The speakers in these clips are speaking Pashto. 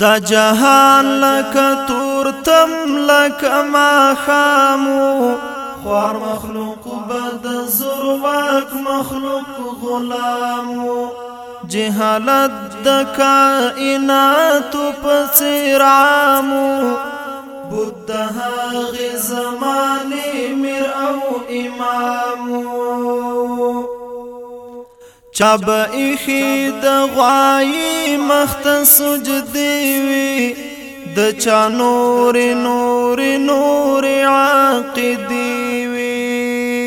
دا جهان لکه تور تم لکه ما خامو خوار مخلوق بد زرواک مخلوق غلامو جهالت د کائنات پسرامو بود هاغ زمانه مر او امامو چاب ایخی د غوای مخت سجدی وی د چا نور نور نور عاقدی وی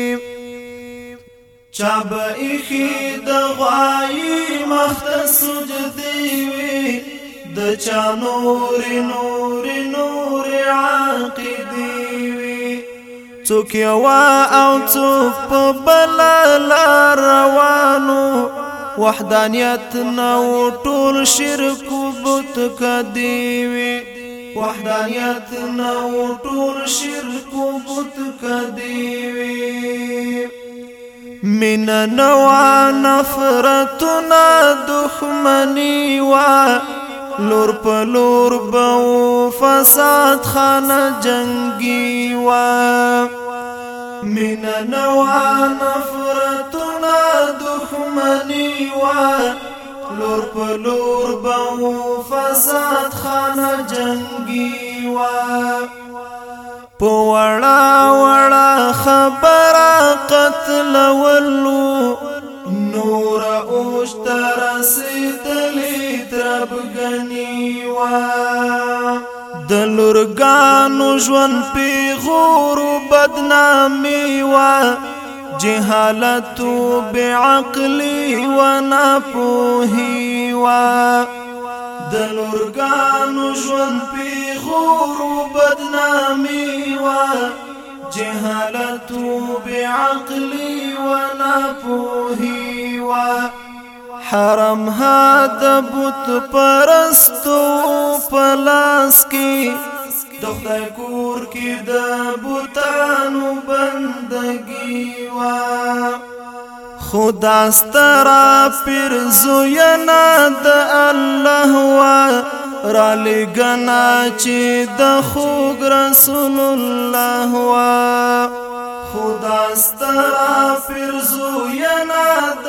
چاب ایخی د غوای مخت سجدی وی د چا نور نور نور عاقدی وی څوک یو او څوک په بل لار روان وحدانیت نو ټول شرک بت کدی وی وحدانیت نو ټول شرک بت کدی وی من نو نفرت نا دښمنی وا لور په لور بو فساد خانه جنگی وا من نو نفرت دښمني وا لور په لور به فساد خانه جنگي وا په وړه وړه خبره قتل ولو نور اوشت رسیدلی تربګنی وا د لورګانو ژوند په غورو بدنامي وا جهالت بعقل و نپوهی و د لورګانو ژوند په خور بدنامي و جهالت بعقل و نپوهی و حرم ها د بت پرستو پلاس کی د خدای کور کې د بوتانو بندگی وا خدا سترا پیر زوینا د الله وا را لګنا چې د خوګ رسول الله وا خدا سترا فرزو ینا د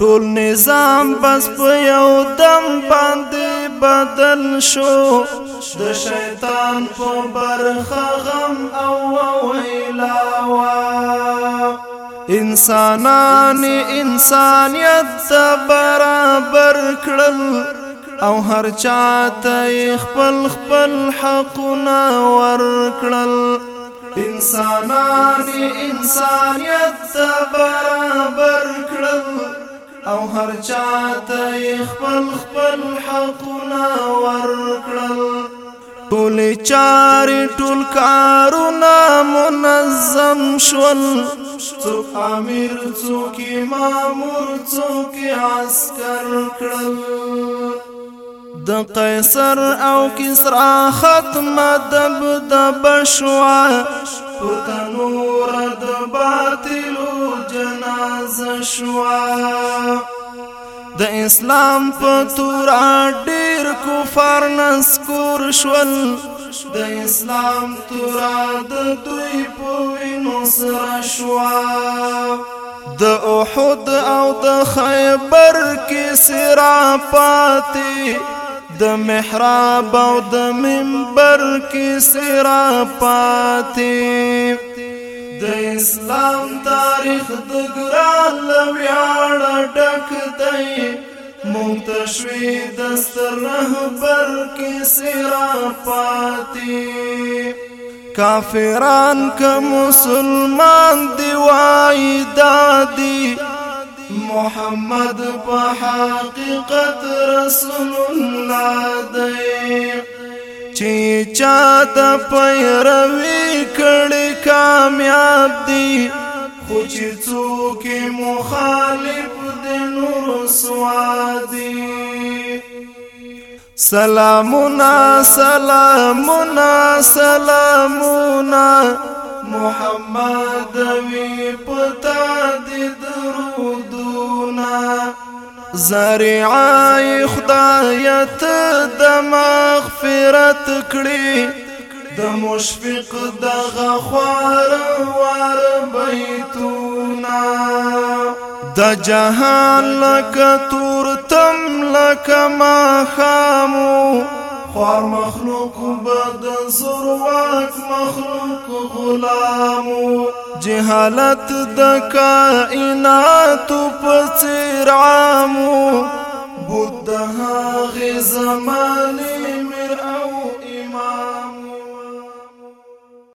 ټول نظام بس په یو دم باندې بدل شو د شیطان په برخه غم او ویلاوا انسانان انسانیت ته برابر کړل او هر چاته خپل خپل حقونه ورکړل انسانان انسانیت ته برابر کړل او هر چاته خپل خپل حقونه ورکړل ټول چارې ټول کارونه منظم شول څوک امیر څوک مامور څوک عسكر کړل د قیصر او کسرا ختمه دب د بشوا پتنور د باطل جنازه شوا د اسلام په تورا ډیر کفار نسکور شول د اسلام تورا د دوی په وینو سره شوا د احد او د خیبر کې سرا پاتې د محراب او د منبر کې سرا پاتې د اسلام تاریخ د ګران لویان ډک دی مونږ تشوی د ستر رهبر کې سرا پاتې کافران که مسلمان دی وای دادی محمد په حقیقت رسول الله دی چې چا د پیروي کړي کامیاب دي خو چې څوک مخالف دي نور سوادي سلامنا سلامنا سلامنا محمد وی پتا د درودونه زریعه خدایت د مغفرت کړي د مشفق د غخوار وار بیتونا د جهان لک تور تم لک ما خامو خوار مخلوق بد زرواک مخلوق غلامو جهالت د کائنات پڅیر عامو بود د هغه زمانه مرآو